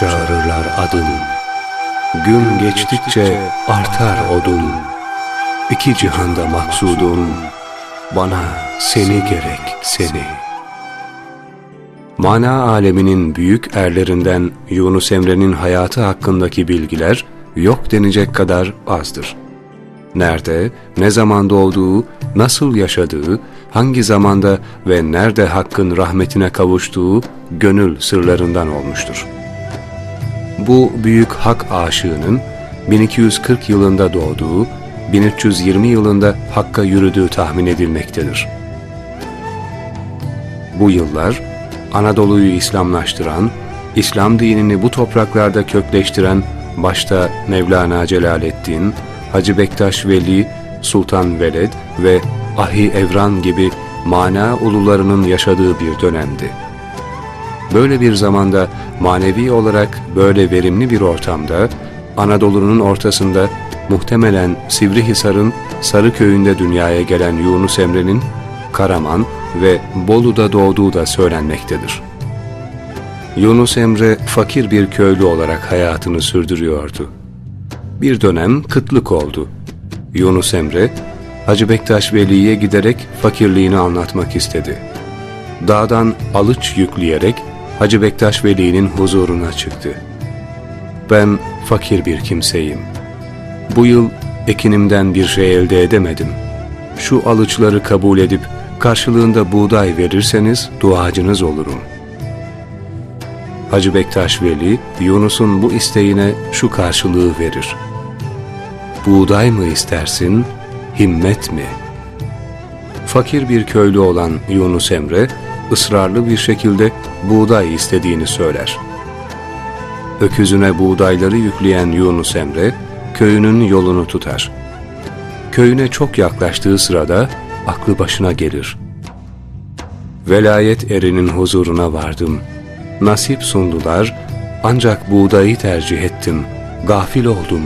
Çağırırlar adın. Gün geçtikçe artar odun. İki cihanda maksudum, bana seni gerek seni. Mana aleminin büyük erlerinden Yunus Emre'nin hayatı hakkındaki bilgiler yok denecek kadar azdır. Nerede, ne zaman doğduğu, nasıl yaşadığı, hangi zamanda ve nerede Hakk'ın rahmetine kavuştuğu gönül sırlarından olmuştur. Bu büyük hak aşığının 1240 yılında doğduğu, 1320 yılında Hakk'a yürüdüğü tahmin edilmektedir. Bu yıllar Anadolu'yu İslamlaştıran, İslam dinini bu topraklarda kökleştiren başta Mevlana Celaleddin, Hacı Bektaş Veli, Sultan Veled ve Ahi Evran gibi mana ulularının yaşadığı bir dönemdi. Böyle bir zamanda manevi olarak böyle verimli bir ortamda Anadolu'nun ortasında muhtemelen Sivrihisar'ın Sarıköy'ünde dünyaya gelen Yunus Emre'nin Karaman ve Bolu'da doğduğu da söylenmektedir. Yunus Emre fakir bir köylü olarak hayatını sürdürüyordu. Bir dönem kıtlık oldu. Yunus Emre, Hacı Bektaş Veli'ye giderek fakirliğini anlatmak istedi. Dağdan alıç yükleyerek Hacı Bektaş Veli'nin huzuruna çıktı. Ben fakir bir kimseyim. Bu yıl ekinimden bir şey elde edemedim. Şu alıçları kabul edip karşılığında buğday verirseniz duacınız olurum. Hacı Bektaş Veli, Yunus'un bu isteğine şu karşılığı verir. Buğday mı istersin, himmet mi? Fakir bir köylü olan Yunus Emre, ısrarlı bir şekilde buğday istediğini söyler. Öküzüne buğdayları yükleyen Yunus Emre, köyünün yolunu tutar. Köyüne çok yaklaştığı sırada aklı başına gelir. Velayet erinin huzuruna vardım. Nasip sundular, ancak buğdayı tercih ettim. Gafil oldum.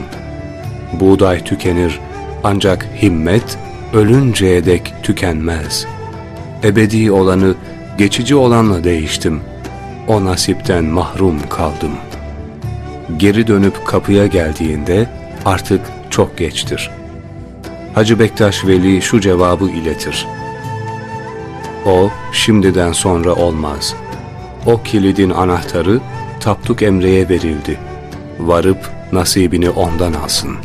Buğday tükenir, ancak himmet ölünceye dek tükenmez. Ebedi olanı geçici olanla değiştim. O nasipten mahrum kaldım. Geri dönüp kapıya geldiğinde artık çok geçtir. Hacı Bektaş Veli şu cevabı iletir. O şimdiden sonra olmaz. O kilidin anahtarı Tapduk Emre'ye verildi. Varıp nasibini ondan alsın.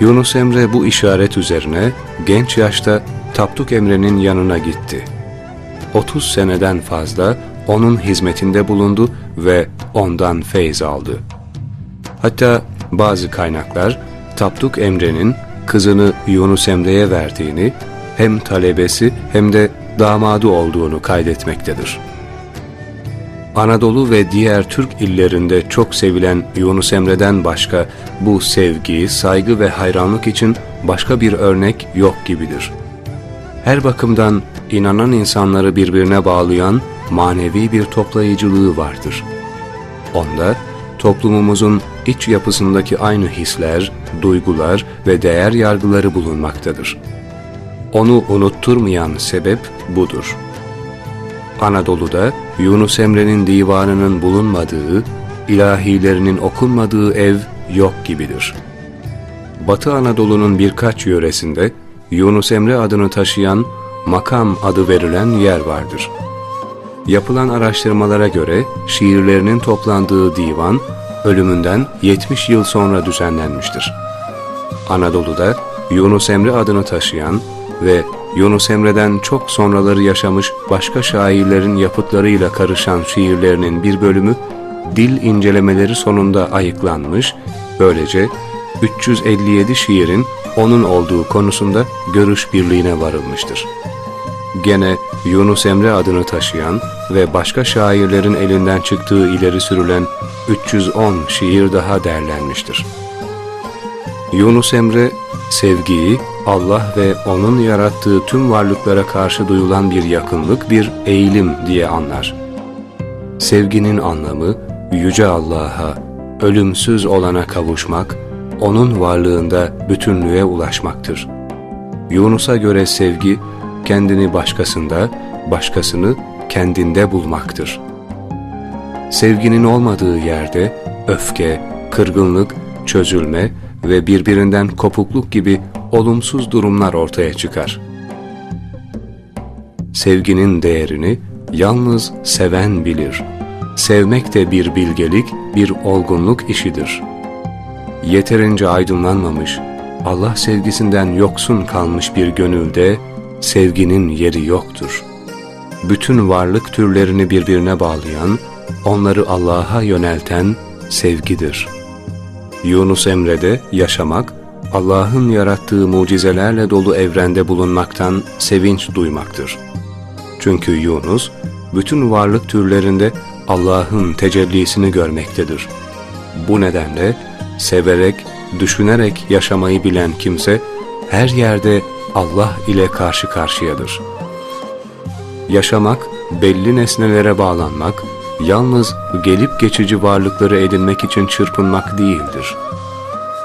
Yunus Emre bu işaret üzerine genç yaşta Tapduk Emre'nin yanına gitti. 30 seneden fazla onun hizmetinde bulundu ve ondan feyz aldı. Hatta bazı kaynaklar Tapduk Emre'nin kızını Yunus Emre'ye verdiğini, hem talebesi hem de damadı olduğunu kaydetmektedir. Anadolu ve diğer Türk illerinde çok sevilen Yunus Emre'den başka bu sevgi, saygı ve hayranlık için başka bir örnek yok gibidir. Her bakımdan inanan insanları birbirine bağlayan manevi bir toplayıcılığı vardır. Onda toplumumuzun iç yapısındaki aynı hisler, duygular ve değer yargıları bulunmaktadır. Onu unutturmayan sebep budur. Anadolu'da Yunus Emre'nin divanının bulunmadığı, ilahilerinin okunmadığı ev yok gibidir. Batı Anadolu'nun birkaç yöresinde Yunus Emre adını taşıyan makam adı verilen yer vardır. Yapılan araştırmalara göre şiirlerinin toplandığı divan ölümünden 70 yıl sonra düzenlenmiştir. Anadolu'da Yunus Emre adını taşıyan ve Yunus Emre'den çok sonraları yaşamış başka şairlerin yapıtlarıyla karışan şiirlerinin bir bölümü dil incelemeleri sonunda ayıklanmış, böylece 357 şiirin onun olduğu konusunda görüş birliğine varılmıştır. Gene Yunus Emre adını taşıyan ve başka şairlerin elinden çıktığı ileri sürülen 310 şiir daha derlenmiştir. Yunus Emre, sevgiyi Allah ve O'nun yarattığı tüm varlıklara karşı duyulan bir yakınlık, bir eğilim diye anlar. Sevginin anlamı, Yüce Allah'a, ölümsüz olana kavuşmak, O'nun varlığında bütünlüğe ulaşmaktır. Yunus'a göre sevgi, kendini başkasında, başkasını kendinde bulmaktır. Sevginin olmadığı yerde öfke, kırgınlık, çözülme ve birbirinden kopukluk gibi olumsuz durumlar ortaya çıkar. Sevginin değerini yalnız seven bilir. Sevmek de bir bilgelik, bir olgunluk işidir. Yeterince aydınlanmamış, Allah sevgisinden yoksun kalmış bir gönülde sevginin yeri yoktur. Bütün varlık türlerini birbirine bağlayan, onları Allah'a yönelten sevgidir. Yunus Emre'de yaşamak, Allah'ın yarattığı mucizelerle dolu evrende bulunmaktan sevinç duymaktır. Çünkü Yunus, bütün varlık türlerinde Allah'ın tecellisini görmektedir. Bu nedenle severek, düşünerek yaşamayı bilen kimse, her yerde Allah ile karşı karşıyadır. Yaşamak, belli nesnelere bağlanmak, yalnız gelip geçici varlıkları edinmek için çırpınmak değildir.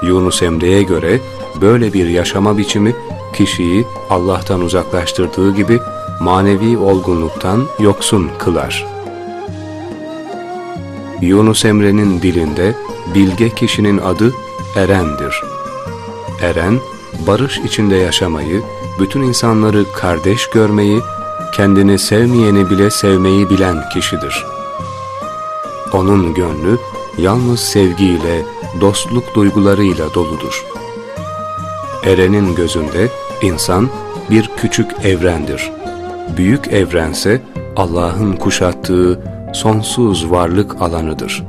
Yunus Emre'ye göre böyle bir yaşama biçimi kişiyi Allah'tan uzaklaştırdığı gibi manevi olgunluktan yoksun kılar. Yunus Emre'nin dilinde bilge kişinin adı Eren'dir. Eren, barış içinde yaşamayı, bütün insanları kardeş görmeyi, kendini sevmeyeni bile sevmeyi bilen kişidir. Onun gönlü yalnız sevgiyle, dostluk duygularıyla doludur. Eren'in gözünde insan bir küçük evrendir. Büyük evrense Allah'ın kuşattığı sonsuz varlık alanıdır.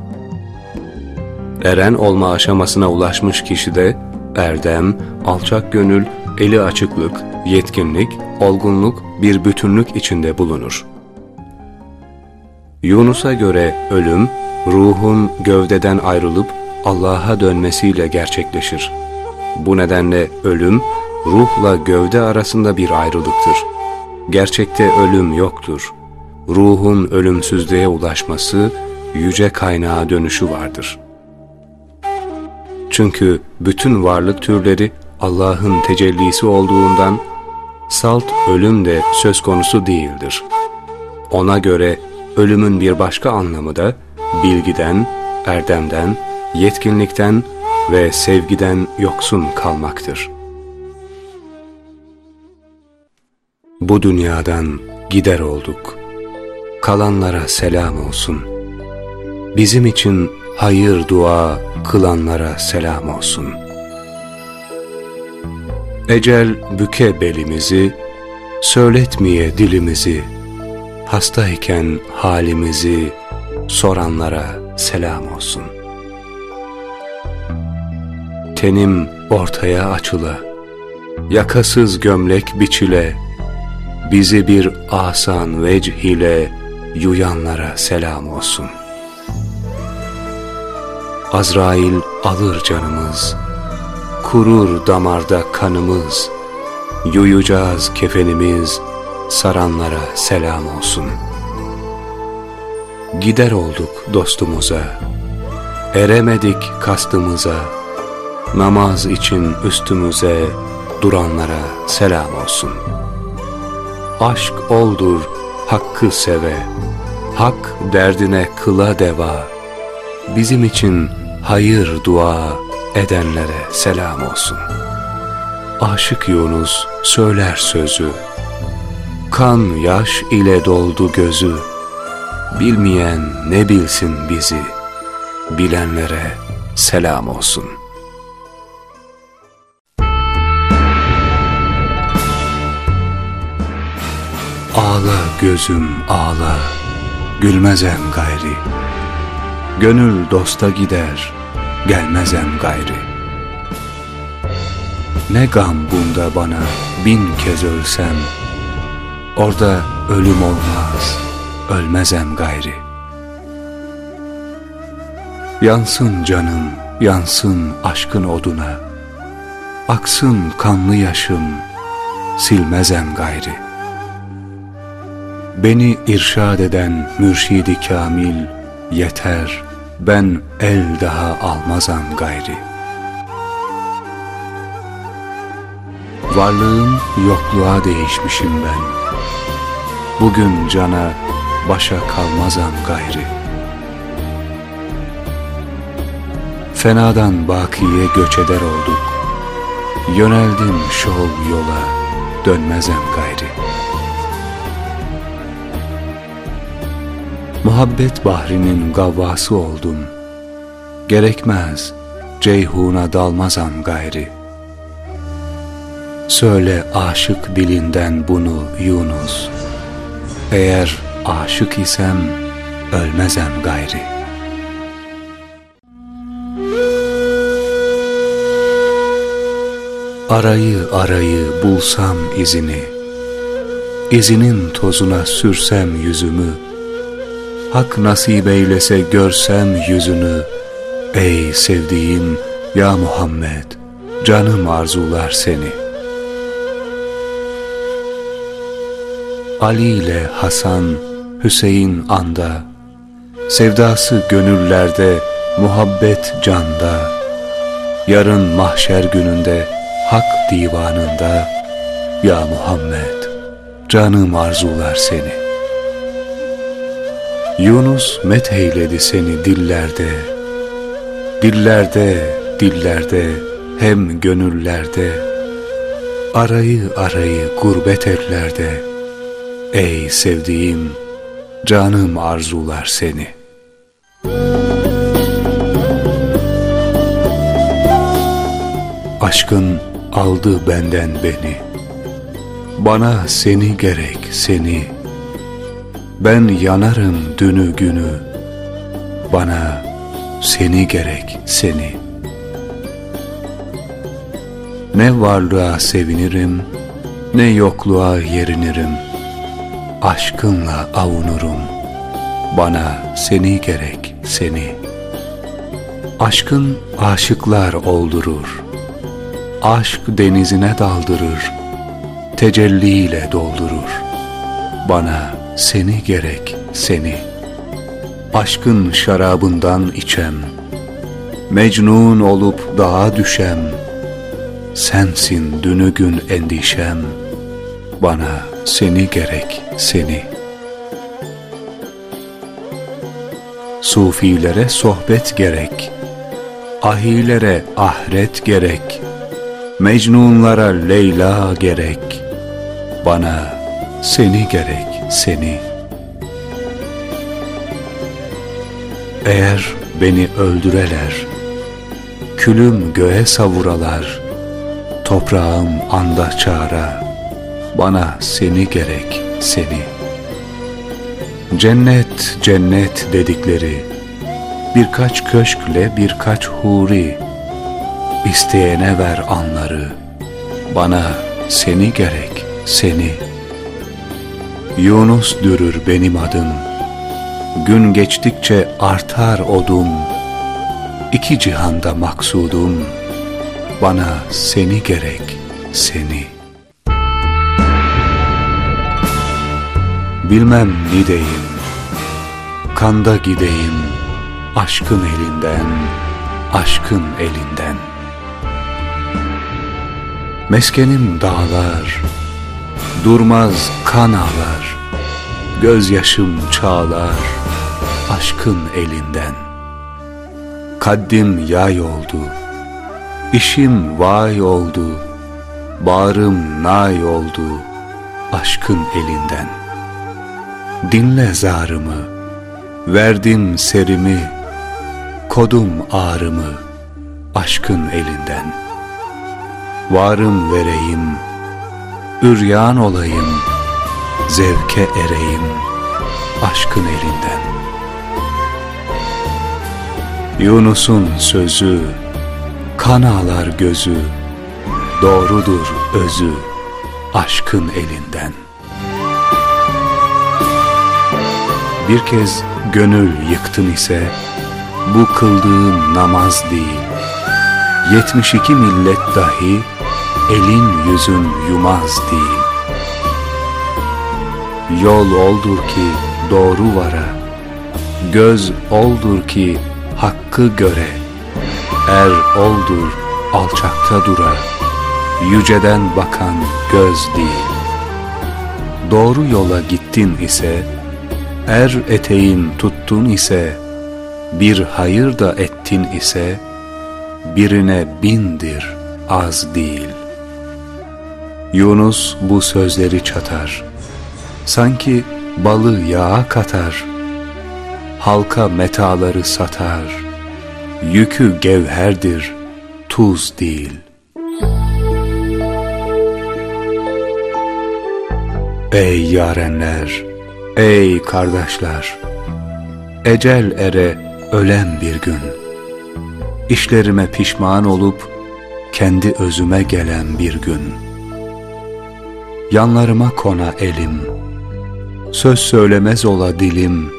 Eren olma aşamasına ulaşmış kişide erdem, alçak gönül, eli açıklık, yetkinlik, olgunluk bir bütünlük içinde bulunur. Yunus'a göre ölüm, ruhun gövdeden ayrılıp Allah'a dönmesiyle gerçekleşir. Bu nedenle ölüm, ruhla gövde arasında bir ayrılıktır. Gerçekte ölüm yoktur. Ruhun ölümsüzlüğe ulaşması, yüce kaynağa dönüşü vardır. Çünkü bütün varlık türleri Allah'ın tecellisi olduğundan, salt ölüm de söz konusu değildir. Ona göre ölümün bir başka anlamı da bilgiden, erdemden, yetkinlikten ve sevgiden yoksun kalmaktır. Bu dünyadan gider olduk. Kalanlara selam olsun. Bizim için hayır dua kılanlara selam olsun. Ecel büke belimizi, söyletmeye dilimizi, hastayken halimizi soranlara selam olsun. Tenim ortaya açıla, yakasız gömlek biçile, bizi bir asan vecih ile yuyanlara selam olsun. Azrail alır canımız, kurur damarda kanımız, yuyacağız kefenimiz, saranlara selam olsun. Gider olduk dostumuza, eremedik kastımıza, namaz için üstümüze duranlara selam olsun. Aşk oldur hakkı seve, hak derdine kıla deva, bizim için hayır dua edenlere selam olsun. Aşık Yunus söyler sözü, Kan yaş ile doldu gözü, bilmeyen ne bilsin bizi, bilenlere selam olsun. Ağla gözüm ağla, gülmezem gayri. Gönül dosta gider, gelmezem gayri. Ne gam bunda bana bin kez ölsem, Orada ölüm olmaz, ölmezem gayri. Yansın canım, yansın aşkın oduna, Aksın kanlı yaşım, silmezem gayri. Beni irşad eden mürşidi kamil Yeter ben el daha almazam gayri. Varlığım yokluğa değişmişim ben. Bugün cana başa kalmazam gayri. Fenadan bakiye göç eder olduk. Yöneldim şol yola dönmezem gayri.'' Muhabbet bahrinin gavvası oldum. Gerekmez, ceyhuna dalmazam gayri. Söyle aşık dilinden bunu Yunus. Eğer aşık isem ölmezem gayri. Arayı arayı bulsam izini, izinin tozuna sürsem yüzümü, Hak nasip eylese görsem yüzünü, ey sevdiğim ya Muhammed, canım arzular seni. Ali ile Hasan, Hüseyin anda, sevdası gönüllerde, muhabbet canda, yarın mahşer gününde, hak divanında, ya Muhammed, canım arzular seni. Yunus metheyledi seni dillerde, dillerde, dillerde, hem gönüllerde, arayı arayı gurbet ellerde, ey sevdiğim, canım arzular seni. Aşkın aldı benden beni, bana seni gerek seni, ben yanarım dünü günü, bana seni gerek seni. Ne varlığa sevinirim, ne yokluğa yerinirim. Aşkınla avunurum, bana seni gerek seni. Aşkın aşıklar oldurur, aşk denizine daldırır, tecelliyle doldurur. Bana seni gerek seni. Aşkın şarabından içem, Mecnun olup dağa düşem, Sensin dünü gün endişem, Bana seni gerek seni. Sufilere sohbet gerek, Ahilere ahret gerek, Mecnunlara Leyla gerek, Bana seni gerek seni. Eğer beni öldüreler, külüm göğe savuralar, toprağım anda çağıra, bana seni gerek seni. Cennet cennet dedikleri, birkaç köşkle birkaç huri, isteyene ver anları, bana seni gerek seni.'' Yunus dürür benim adım, Gün geçtikçe artar odum, İki cihanda maksudum, Bana seni gerek, seni. Bilmem nideyim, Kanda gideyim, Aşkın elinden, Aşkın elinden. Meskenim dağlar, Durmaz kan ağlar, gözyaşım çağlar, aşkın elinden. Kaddim yay oldu, işim vay oldu, bağrım nay oldu, aşkın elinden. Dinle zarımı, verdim serimi, kodum ağrımı, aşkın elinden. Varım vereyim, üryan olayım, zevke ereyim aşkın elinden. Yunus'un sözü, kan ağlar gözü, doğrudur özü aşkın elinden. Bir kez gönül yıktın ise, bu kıldığın namaz değil, yetmiş iki millet dahi, elin yüzün yumaz değil. Yol oldur ki doğru vara, göz oldur ki hakkı göre, er oldur alçakta dura, yüceden bakan göz değil. Doğru yola gittin ise, er eteğin tuttun ise, bir hayır da ettin ise, birine bindir, az değil. Yunus bu sözleri çatar. Sanki balı yağa katar. Halka metaları satar. Yükü gevherdir, tuz değil. Ey yarenler, ey kardeşler, ecel ere ölen bir gün, işlerime pişman olup kendi özüme gelen bir gün. Yanlarıma kona elim, söz söylemez ola dilim,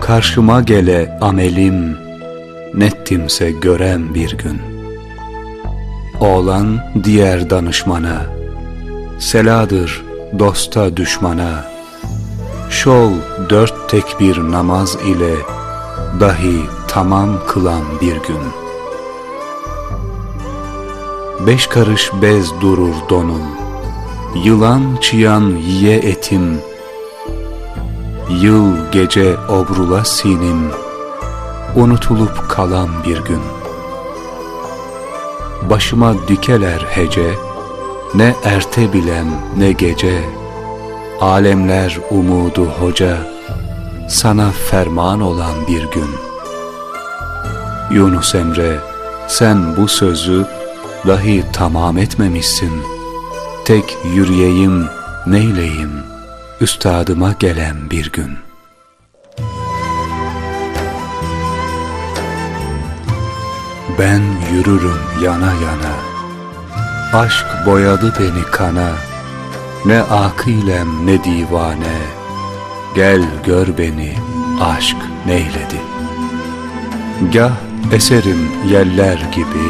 karşıma gele amelim, nettimse gören bir gün. Oğlan diğer danışmana, seladır dosta düşmana, şol dört tek bir namaz ile dahi tamam kılan bir gün. Beş karış bez durur donum, yılan çıyan yiye etim, yıl gece obrula sinim, unutulup kalan bir gün. Başıma dikeler hece, ne erte bilem ne gece, alemler umudu hoca, sana ferman olan bir gün. Yunus Emre, sen bu sözü dahi tamam etmemişsin. Tek yürüyeyim, neyleyim, üstadıma gelen bir gün. Ben yürürüm yana yana, Aşk boyadı beni kana, ne akilem ne divane, gel gör beni aşk neyledi. Gah eserim yeller gibi,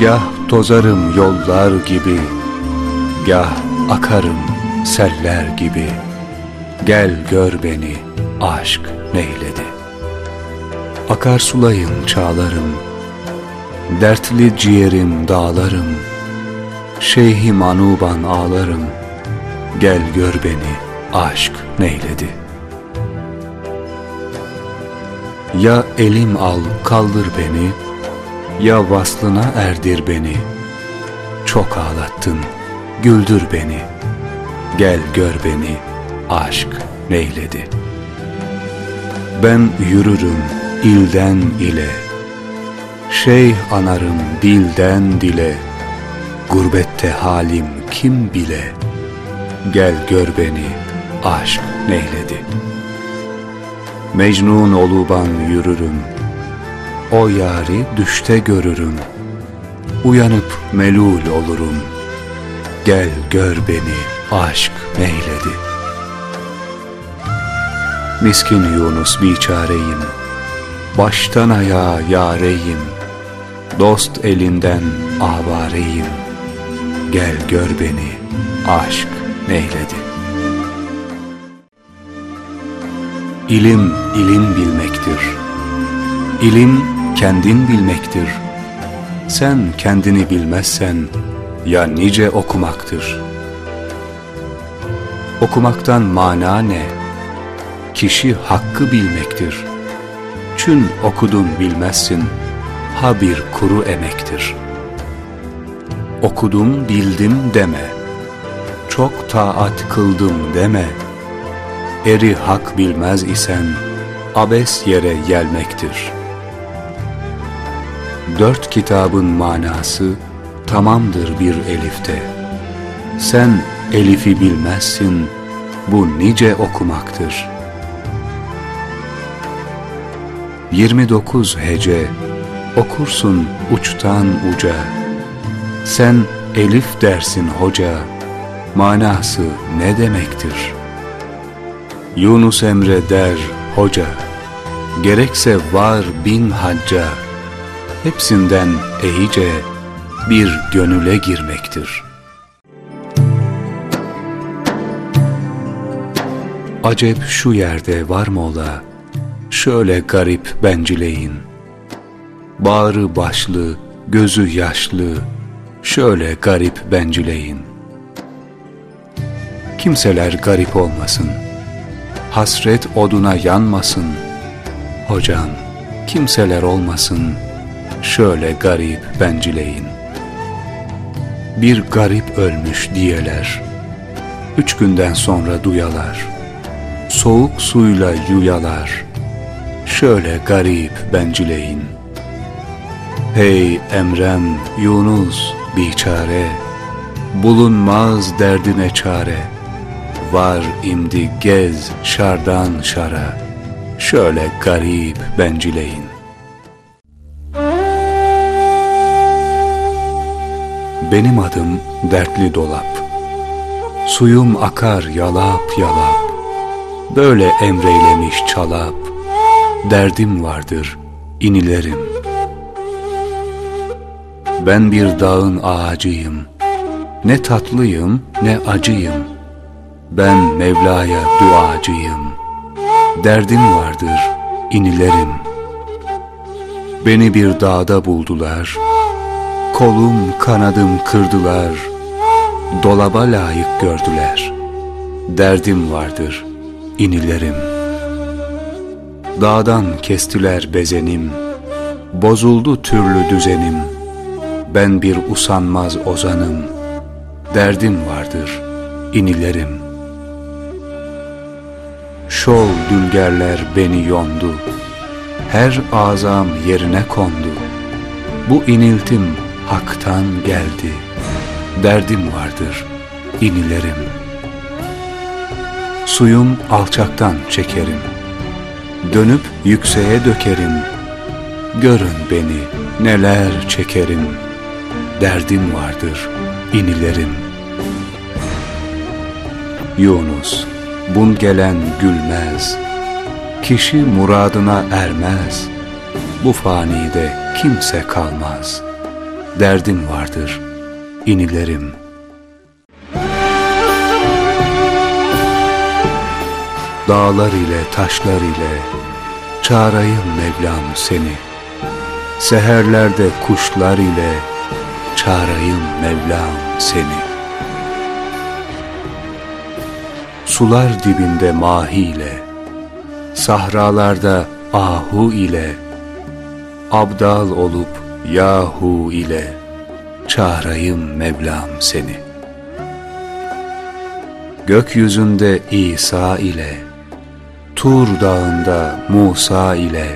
gah tozarım yollar gibi, gah akarım seller gibi, gel gör beni aşk neyledi. Akar sulayım çağlarım, dertli ciğerim dağlarım, Şeyhi manuban ağlarım, gel gör beni, aşk neyledi. Ya elim al kaldır beni, ya vaslına erdir beni. Çok ağlattın, güldür beni, gel gör beni, aşk neyledi. Ben yürürüm ilden ile, şeyh anarım dilden dile.'' Gurbette halim kim bile, gel gör beni aşk neyledi. Mecnun oluban yürürüm, o yari düşte görürüm, uyanıp melul olurum, gel gör beni aşk neyledi. Miskin Yunus biçareyim, baştan ayağa yareyim, dost elinden avareyim.'' Gel gör beni aşk neyledi İlim ilim bilmektir İlim kendin bilmektir Sen kendini bilmezsen ya nice okumaktır Okumaktan mana ne? Kişi hakkı bilmektir Çün okudun bilmezsin Ha bir kuru emektir.'' okudum bildim deme. Çok taat kıldım deme. Eri hak bilmez isen abes yere gelmektir. Dört kitabın manası tamamdır bir elifte. Sen elifi bilmezsin, bu nice okumaktır. 29 hece okursun uçtan uca sen elif dersin hoca, manası ne demektir? Yunus Emre der hoca, gerekse var bin hacca, hepsinden eyice bir gönüle girmektir. Acep şu yerde var mı ola, şöyle garip bencileyin, bağrı başlı, gözü yaşlı, şöyle garip bencileyin. Kimseler garip olmasın, hasret oduna yanmasın. Hocam, kimseler olmasın, şöyle garip bencileyin. Bir garip ölmüş diyeler, üç günden sonra duyalar, soğuk suyla yuyalar, şöyle garip bencileyin. Hey Emrem Yunus biçare, bulunmaz derdine çare, var imdi gez şardan şara, şöyle garip bencileyin. Benim adım dertli dolap, suyum akar yalap yalap, böyle emreylemiş çalap, derdim vardır inilerim. Ben bir dağın ağacıyım, ne tatlıyım ne acıyım, ben Mevla'ya duacıyım, derdim vardır inilerim. Beni bir dağda buldular, kolum kanadım kırdılar, dolaba layık gördüler. Derdim vardır inilerim. Dağdan kestiler bezenim, bozuldu türlü düzenim. Ben bir usanmaz ozanım, derdim vardır inilerim. Şol dülgerler beni yondu, her azam yerine kondu. Bu iniltim haktan geldi, derdim vardır inilerim. Suyum alçaktan çekerim, dönüp yükseğe dökerim. Görün beni neler çekerim, derdim vardır inilerim. Yunus, bun gelen gülmez, kişi muradına ermez, bu fanide kimse kalmaz, derdim vardır inilerim.'' Dağlar ile taşlar ile çağırayım Mevlam seni. Seherlerde kuşlar ile çağırayım Mevlam seni. Sular dibinde mahi ile, sahralarda ahu ile, abdal olup yahu ile çağırayım Mevlam seni. Gökyüzünde İsa ile, Tur dağında Musa ile,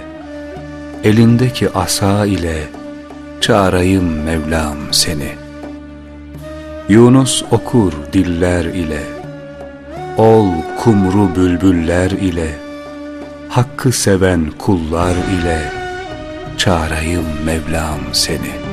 elindeki asa ile çağırayım Mevlam seni. Yunus okur diller ile, ol kumru bülbüller ile, hakkı seven kullar ile çağırayım Mevlam seni.''